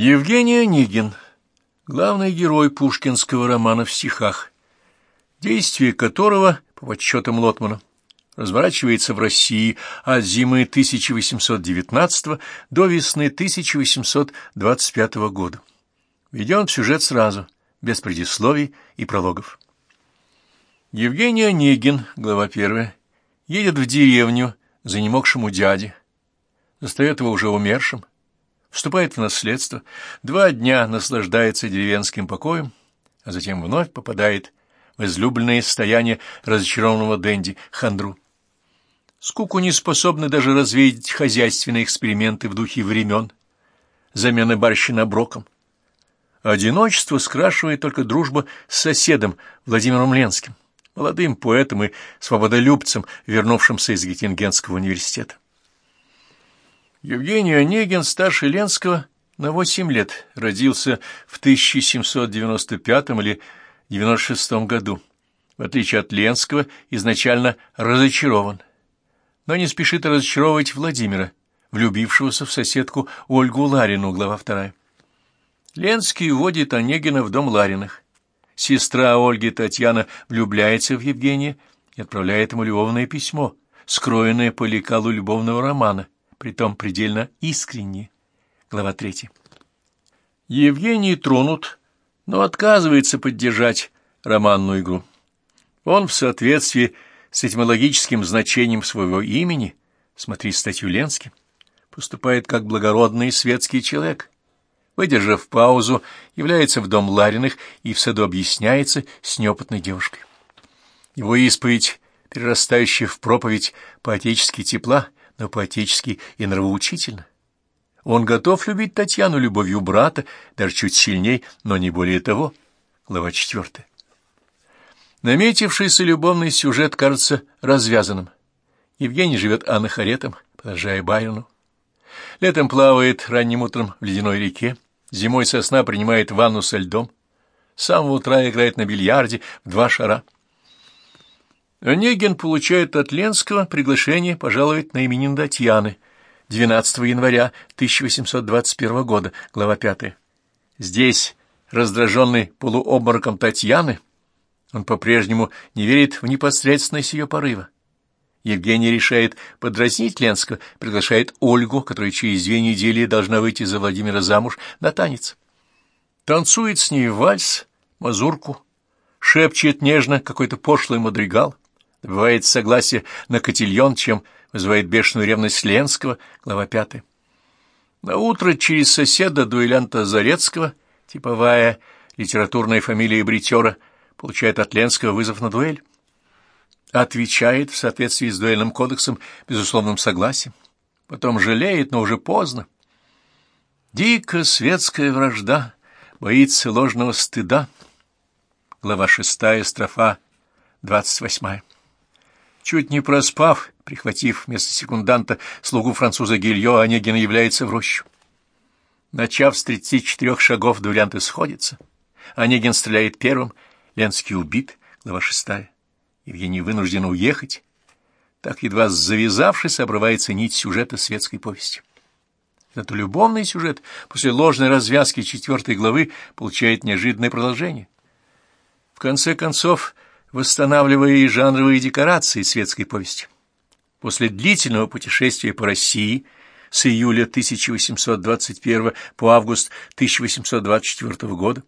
Евгений Онегин, главный герой пушкинского романа в стихах, действие которого, по подсчетам Лотмана, разворачивается в России от зимы 1819 до весны 1825 года. Веден сюжет сразу, без предисловий и прологов. Евгений Онегин, глава первая, едет в деревню за немогшему дяде, застает его уже умершим, вступает в наследство, два дня наслаждается деревенским покоем, а затем вновь попадает в излюбленное состояние разочарованного Дэнди Хандру. Скуку не способны даже развеять хозяйственные эксперименты в духе времен, замены барщина броком. Одиночество скрашивает только дружба с соседом Владимиром Ленским, молодым поэтом и свободолюбцем, вернувшимся из Геттингенского университета. Евгений Онегин, старше Ленского, на восемь лет, родился в 1795 или 96 году. В отличие от Ленского, изначально разочарован, но не спешит разочаровывать Владимира, влюбившегося в соседку Ольгу Ларину, глава вторая. Ленский вводит Онегина в дом Лариных. Сестра Ольги Татьяна влюбляется в Евгения и отправляет ему любовное письмо, скроенное по лекалу любовного романа притом предельно искренне. Глава 3. Евгений тронут, но отказывается поддержать романную игру. Он в соответствии с этимологическим значением своего имени, смотри статью Ленски, поступает как благородный светский человек. Выдержав паузу, является в дом Лариных и в саду объясняется с неопытной девушкой. Его исповедь, перерастающая в проповедь поотечески тепла, но поэтически и нравоучительно. Он готов любить Татьяну любовью брата, даже чуть сильней, но не более того. Глава четвертая. Наметившийся любовный сюжет кажется развязанным. Евгений живет анахаретом, подражая Байрону. Летом плавает ранним утром в ледяной реке, зимой сосна принимает ванну со льдом, с самого утра играет на бильярде в два шара — Онегин получает от Ленского приглашение пожаловать на именин Татьяны 12 января 1821 года, глава 5. Здесь, раздраженный полуобмороком Татьяны, он по-прежнему не верит в непосредственность ее порыва. Евгений решает подразнить Ленского, приглашает Ольгу, которая через две недели должна выйти за Владимира замуж, на танец. Танцует с ней вальс, мазурку, шепчет нежно какой-то пошлый мадригал — добывает согласие на котельон, чем вызывает бешеную ревность Ленского, глава 5. На утро через соседа дуэлянта Зарецкого, типовая литературная фамилия бритера, получает от Ленского вызов на дуэль. Отвечает в соответствии с дуэльным кодексом безусловным согласием. Потом жалеет, но уже поздно. Дико светская вражда, боится ложного стыда. Глава шестая, строфа двадцать восьмая. Чуть не проспав, прихватив вместо секунданта слугу француза Гильо, Онегин является в рощу. Начав с тридцати четырех шагов, дуэлянты сходятся. Онегин стреляет первым, Ленский убит, глава шестая. Евгений вынужден уехать. Так, едва завязавшись, обрывается нить сюжета светской повести. Зато любовный сюжет после ложной развязки четвертой главы получает неожиданное продолжение. В конце концов, восстанавливая и жанровые декорации светской повести. После длительного путешествия по России с июля 1821 по август 1824 года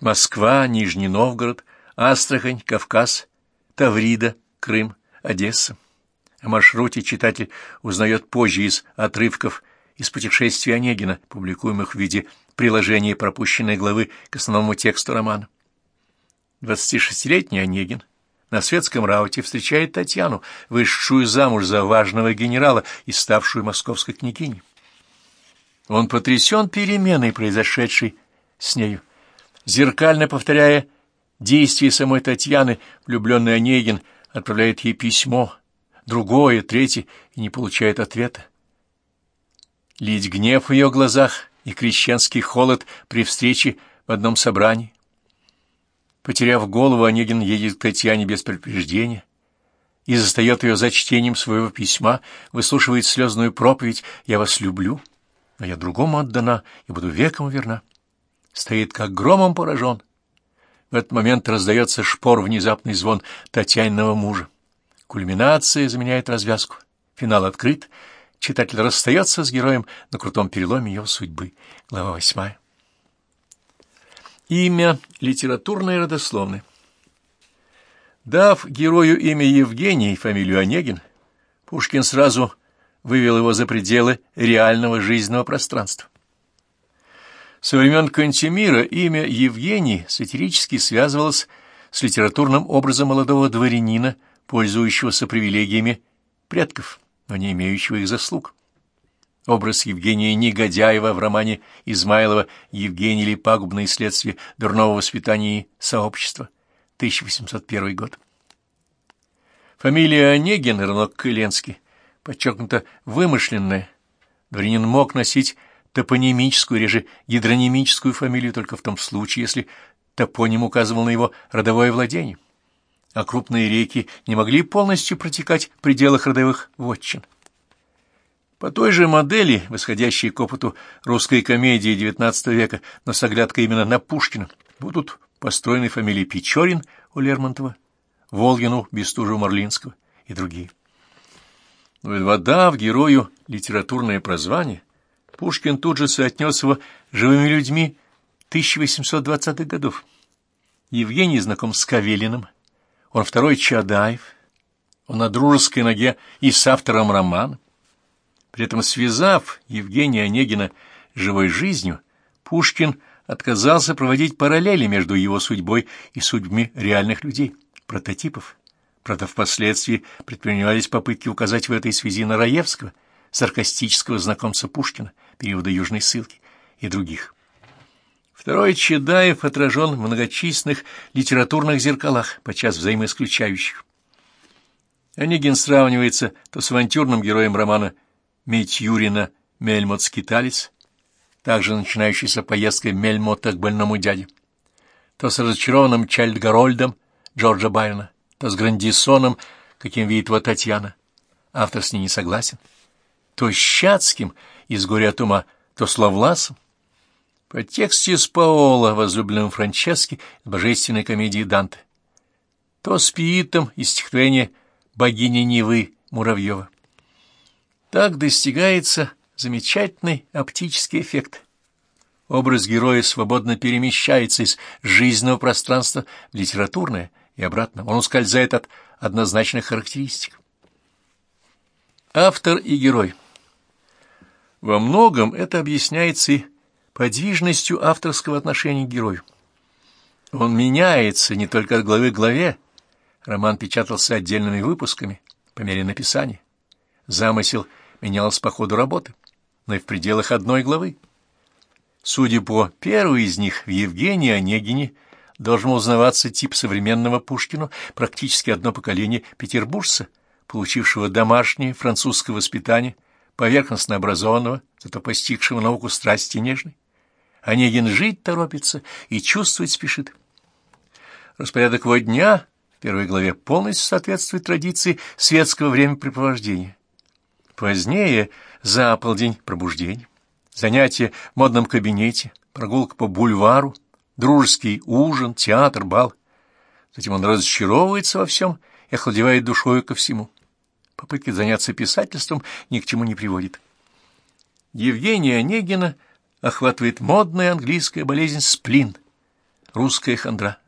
Москва, Нижний Новгород, Астрахань, Кавказ, Таврида, Крым, Одесса. О маршруте читатель узнает позже из отрывков из путешествий Онегина, публикуемых в виде приложения пропущенной главы к основному тексту романа. 26-летний Онегин на светском рауте встречает Татьяну, вышедшую замуж за важного генерала и ставшую московской княгиней. Он потрясен переменой, произошедшей с нею. Зеркально повторяя действия самой Татьяны, влюбленный Онегин отправляет ей письмо, другое, третье, и не получает ответа. Лить гнев в ее глазах и крещенский холод при встрече в одном собрании. Потеряв голову, Онегин едет к Татьяне без предупреждения и застает ее за чтением своего письма, выслушивает слезную проповедь «Я вас люблю». но я другому отдана и буду веком верна. Стоит как громом поражен. В этот момент раздается шпор внезапный звон Татьяниного мужа. Кульминация заменяет развязку. Финал открыт. Читатель расстается с героем на крутом переломе его судьбы. Глава восьмая. Имя литературное и родословное. Дав герою имя Евгений, фамилию Онегин, Пушкин сразу вывел его за пределы реального жизненного пространства. Со времен Кантемира имя Евгений сатирически связывалось с литературным образом молодого дворянина, пользующегося привилегиями предков, но не имеющего их заслуг. Образ Евгения Негодяева в романе Измайлова «Евгений или пагубные следствия дурного воспитания и сообщества», 1801 год. Фамилия Онегин равно Кыленский, подчеркнуто вымышленная. Дворянин мог носить топонимическую, реже гидронимическую фамилию только в том случае, если топоним указывал на его родовое владение, а крупные реки не могли полностью протекать в пределах родовых вотчин. По той же модели, восходящей к опыту русской комедии XIX века, но с оглядкой именно на Пушкина, будут построены фамилии Печорин у Лермонтова, Волгину, Бестужева, Марлинского и другие. Вода в герою литературное прозвание, Пушкин тут же соотнес его живыми людьми 1820-х годов. Евгений знаком с Кавелиным, он второй Чадаев, он на дружеской ноге и с автором романа. При этом, связав Евгения Онегина живой жизнью, Пушкин отказался проводить параллели между его судьбой и судьбами реальных людей, прототипов. Правда, впоследствии предпринимались попытки указать в этой связи на Раевского, саркастического знакомца Пушкина, периода Южной ссылки, и других. Второй Чедаев отражен в многочисленных литературных зеркалах, подчас взаимоисключающих. Онегин сравнивается то с авантюрным героем романа Митюрина «Мельмот-скиталец», также начинающийся поездкой Мельмота к больному дяде, то с разочарованным Чайльд-Гарольдом Джорджа Байрона, то с Грандисоном, каким видит его Татьяна. Автор с ней не согласен. То с Щацким из «Горя от ума», то с Лавласом. По тексте с Паоло, возлюбленным Франчески, божественной комедии Данте. То с Пиитом из стихотворения «Богиня Невы» Муравьева. Так достигается замечательный оптический эффект. Образ героя свободно перемещается из жизненного пространства в литературное и обратно. Он ускользает от однозначных характеристик. Автор и герой. Во многом это объясняется и подвижностью авторского отношения к герою. Он меняется не только от главы к главе. Роман печатался отдельными выпусками по мере написания. Замысел – менялось по ходу работы, но и в пределах одной главы. Судя по первой из них, в Евгении Онегине должен узнаваться тип современного Пушкину, практически одно поколение петербуржца, получившего домашнее французское воспитание, поверхностно образованного, зато постигшего науку страсти нежной. Онегин жить торопится и чувствовать спешит. Распорядок его дня в первой главе полностью соответствует традиции светского времяпрепровождения. Позднее, за полдень, пробуждение, занятия в модном кабинете, прогулка по бульвару, дружеский ужин, театр, бал. Затем он разочаровывается во всем и охладевает душою ко всему. Попытки заняться писательством ни к чему не приводит. Евгения Онегина охватывает модная английская болезнь сплин, русская хандра.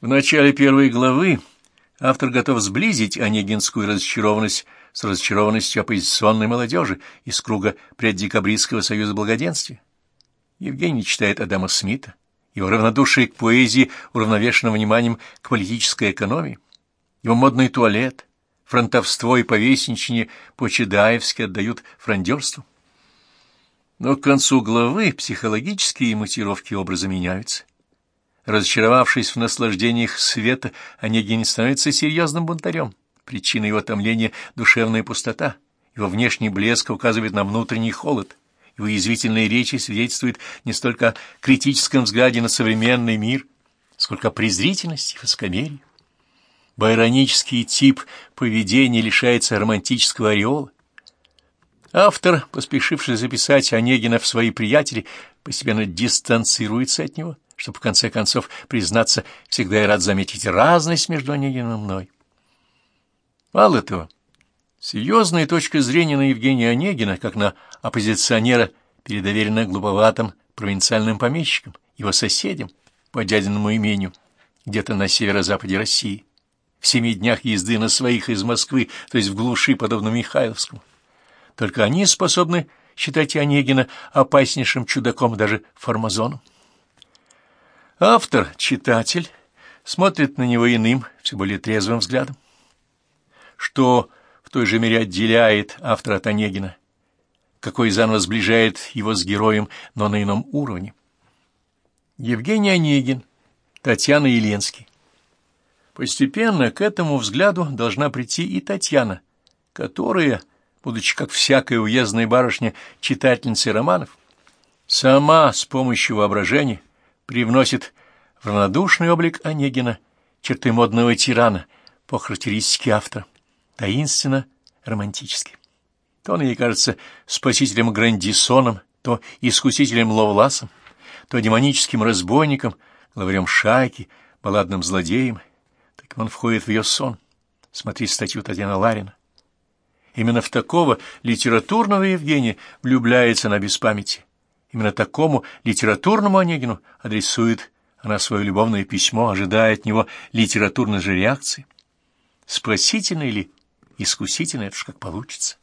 В начале первой главы автор готов сблизить онегинскую разочарованность с разочарованностью оппозиционной молодежи из круга преддекабристского союза благоденствия. Евгений читает Адама Смита, его равнодушие к поэзии уравновешено вниманием к политической экономии, его модный туалет, фронтовство и повесничание по-чедаевски отдают фрондерству. Но к концу главы психологические мотивировки образа меняются. Разочаровавшись в наслаждениях света, Онегин становится серьезным бунтарем. Причина его томления — душевная пустота. Его внешний блеск указывает на внутренний холод. Его язвительные речи свидетельствуют не столько о критическом взгляде на современный мир, сколько о презрительности и высокомерии. Байронический тип поведения лишается романтического ореола. Автор, поспешивший записать Онегина в свои приятели, постепенно дистанцируется от него, чтобы в конце концов признаться, всегда я рад заметить разность между Онегином и мной. Мало того, серьезная точка зрения на Евгения Онегина, как на оппозиционера, передоверена глуповатым провинциальным помещикам, его соседям по дядиному имению, где-то на северо-западе России, в семи днях езды на своих из Москвы, то есть в глуши, подобно Михайловскому. Только они способны считать Онегина опаснейшим чудаком, даже формазоном. Автор, читатель, смотрит на него иным, все более трезвым взглядом. Что в той же мере отделяет автора от Онегина, какой заново сближает его с героем, но на ином уровне. Евгений Онегин, Татьяна Еленский. Постепенно к этому взгляду должна прийти и Татьяна, которая будучи, как всякая уездная барышня, читательницей романов, сама с помощью воображения привносит в равнодушный облик Онегина черты модного тирана по характеристике автора, таинственно романтический. То он ей кажется спасителем Грандисоном, то искусителем Ловласом, то демоническим разбойником, главарем шайки, балладным злодеем. Так он входит в ее сон. Смотри статью Татьяны Ларина. Именно в такого литературного Евгения влюбляется она без памяти. Именно такому литературному Онегину адресует она свое любовное письмо, ожидая от него литературной же реакции. Спасительно или искусительно, это ж как получится.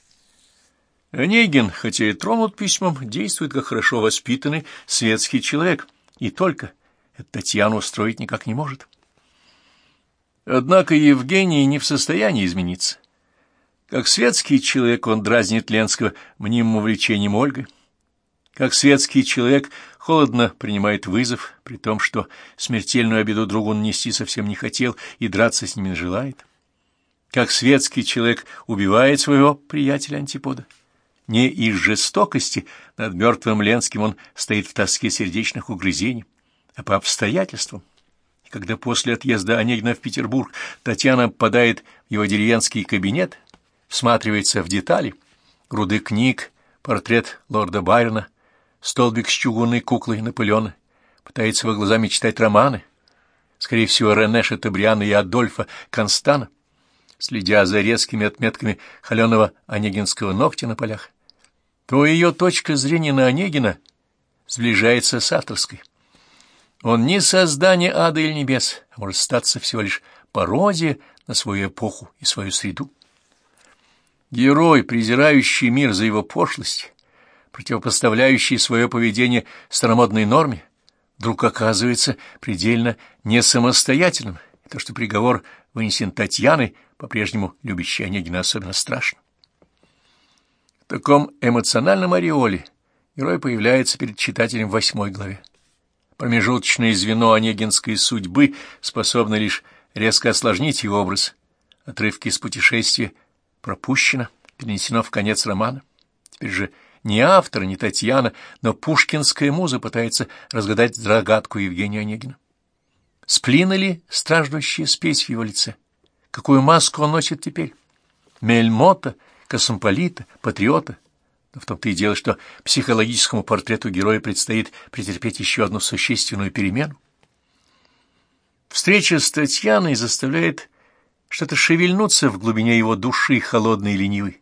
Онегин, хотя и тронут письмом, действует как хорошо воспитанный светский человек, и только это Татьяну устроить никак не может. Однако Евгений не в состоянии измениться. Как светский человек он дразнит Ленского мнимым увлечением Ольгой. Как светский человек холодно принимает вызов, при том, что смертельную обиду другу нанести совсем не хотел и драться с ними желает. Как светский человек убивает своего приятеля Антипода. Не из жестокости над мертвым Ленским он стоит в тоске сердечных угрызений, а по обстоятельствам. И когда после отъезда Онегина в Петербург Татьяна попадает в его деревенский кабинет, всматривается в детали. Груды книг, портрет лорда Байрона, столбик с чугунной куклой Наполеона. Пытается во глазами читать романы. Скорее всего, Рене Шатабриана и Адольфа Констана, следя за резкими отметками холеного онегинского ногтя на полях. То ее точка зрения на Онегина сближается с авторской. Он не создание ада или небес, а может статься всего лишь пародия на свою эпоху и свою среду. Герой, презирающий мир за его пошлость, противопоставляющий свое поведение старомодной норме, вдруг оказывается предельно несамостоятельным, и то, что приговор вынесен Татьяной, по-прежнему любящей Онегина, особенно страшно. В таком эмоциональном ореоле герой появляется перед читателем в восьмой главе. Промежуточное звено онегинской судьбы способно лишь резко осложнить его образ. Отрывки из путешествия — пропущено, перенесено в конец романа. Теперь же не автор, не Татьяна, но пушкинская муза пытается разгадать загадку Евгения Онегина. Сплина ли страждущая спесь в его лице? Какую маску он носит теперь? Мельмота, космополита, патриота? Но в том-то и дело, что психологическому портрету героя предстоит претерпеть еще одну существенную перемену. Встреча с Татьяной заставляет что-то шевельнуться в глубине его души, холодной и ленивой.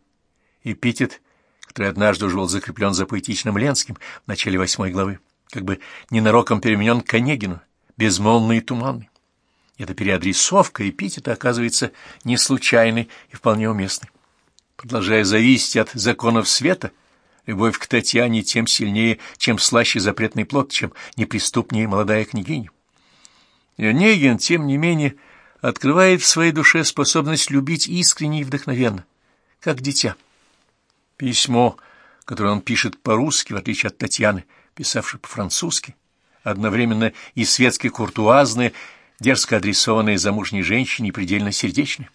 Эпитет, который однажды уже был закреплен за поэтичным Ленским в начале восьмой главы, как бы ненароком переменен к Онегину, безмолвный и туманный. Эта переадресовка эпитета оказывается не случайной и вполне уместной. Продолжая зависеть от законов света, любовь к Татьяне тем сильнее, чем слаще запретный плод, чем неприступнее молодая княгиня. И Онегин, тем не менее, открывает в своей душе способность любить искренне и вдохновенно, как дитя. Письмо, которое он пишет по-русски, в отличие от Татьяны, писавшей по-французски, одновременно и светски куртуазное, дерзко адресованное замужней женщине и предельно сердечное.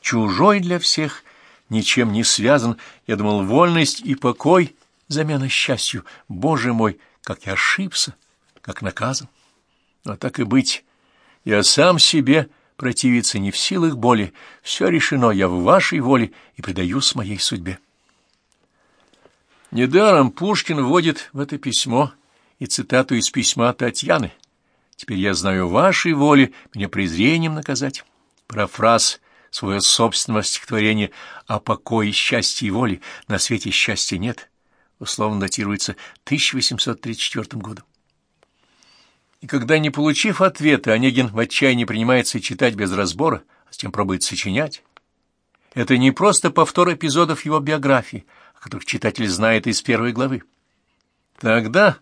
Чужой для всех, ничем не связан, я думал, вольность и покой — замена счастью. Боже мой, как я ошибся, как наказан. Но так и быть, я сам себе противиться не в силах боли. Все решено, я в вашей воле и предаюсь моей судьбе. Недаром Пушкин вводит в это письмо и цитату из письма Татьяны. «Теперь я знаю вашей воли меня презрением наказать». Парафраз свое собственного стихотворения о покое, счастье и воле. На свете счастья нет. Условно датируется 1834 годом. И когда, не получив ответа, Онегин в отчаянии принимается читать без разбора, а затем пробует сочинять, это не просто повтор эпизодов его биографии, о которых читатель знает из первой главы. Тогда,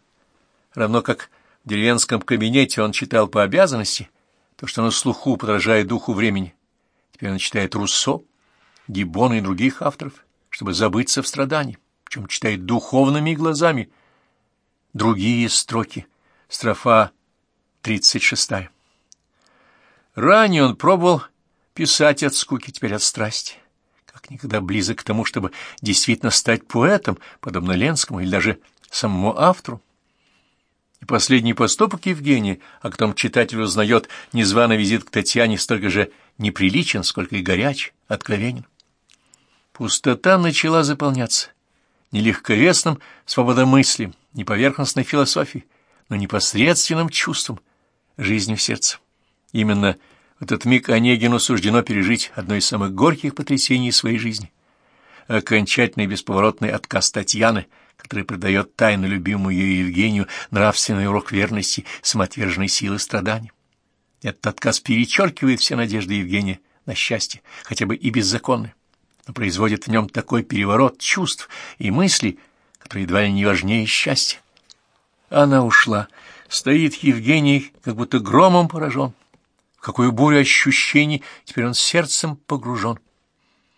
равно как в деревенском кабинете он читал по обязанности, то, что на слуху подражает духу времени, теперь он читает Руссо, Гиббона и других авторов, чтобы забыться в страдании, причем читает духовными глазами другие строки, строфа 36. Ранее он пробовал писать от скуки, теперь от страсти. Как никогда близок к тому, чтобы действительно стать поэтом, подобно Ленскому или даже самому автору. И последний поступок Евгения, о котором читатель узнает незваный визит к Татьяне, столько же неприличен, сколько и горяч, откровенен. Пустота начала заполняться не легковесным свободомыслием, не поверхностной философией, но непосредственным чувством, жизнью в сердце. Именно в этот миг Онегину суждено пережить одно из самых горьких потрясений своей жизни. Окончательный бесповоротный отказ Татьяны, который придает тайну любимую ее Евгению нравственный урок верности, самоотверженной силы страданий. Этот отказ перечеркивает все надежды Евгения на счастье, хотя бы и беззаконное, но производит в нем такой переворот чувств и мыслей, который едва ли не важнее счастья. Она ушла. Стоит Евгений, как будто громом поражен. В какую бурю ощущений теперь он сердцем погружен.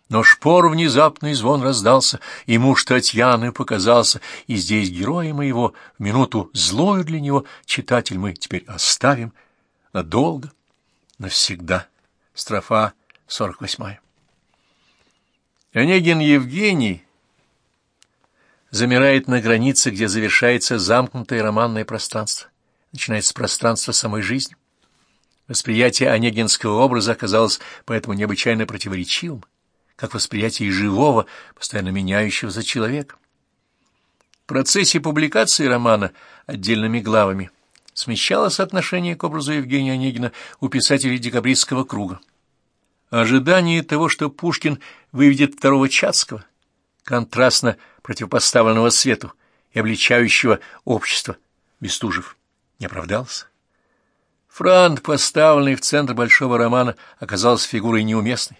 Но шпор внезапный звон раздался, и муж Татьяны показался, и здесь героя моего, в минуту злою для него, читатель мы теперь оставим надолго, навсегда. Строфа сорок восьмая. Онегин Евгений замирает на границе, где завершается замкнутое романное пространство. Начинается пространство самой жизни. Восприятие онегинского образа оказалось поэтому необычайно противоречивым, как восприятие живого, постоянно меняющегося человека. В процессе публикации романа отдельными главами смещалось отношение к образу Евгения Онегина у писателей декабристского круга. Ожидание того, что Пушкин выведет второго Чацкого, контрастно противопоставленного свету и обличающего общество, Бестужев, не оправдался. Франт, поставленный в центр большого романа, оказался фигурой неуместной.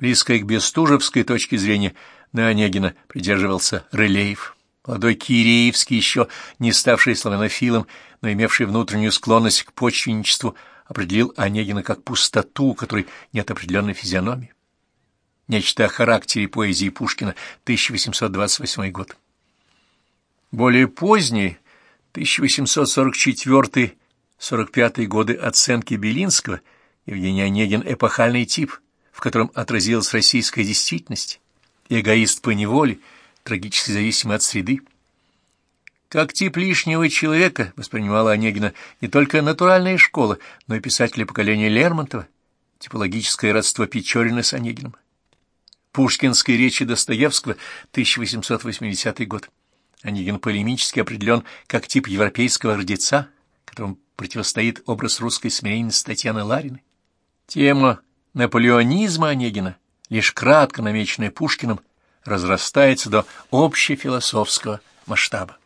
Близкой к бестужевской точке зрения на Онегина придерживался Рылеев. Молодой Киреевский, еще не ставший славянофилом, но имевший внутреннюю склонность к почвенничеству, определил Онегина как пустоту, у которой нет определенной физиономии. Нечто о характере поэзии Пушкина, 1828 год. Более поздние, 1844-45 годы оценки Белинского, Евгений Онегин – эпохальный тип, в котором отразилась российская действительность, эгоист по неволе, трагически зависимый от среды. Как тип лишнего человека воспринимала Онегина не только натуральная школа, но и писатели поколения Лермонтова, типологическое родство Печорина с Онегиным. Пушкинской речи Достоевского, 1880 год. Онегин полемически определен как тип европейского родеца, которому противостоит образ русской смиренности Татьяны Лариной. Тема наполеонизма Онегина, лишь кратко намеченная Пушкиным, разрастается до общефилософского масштаба.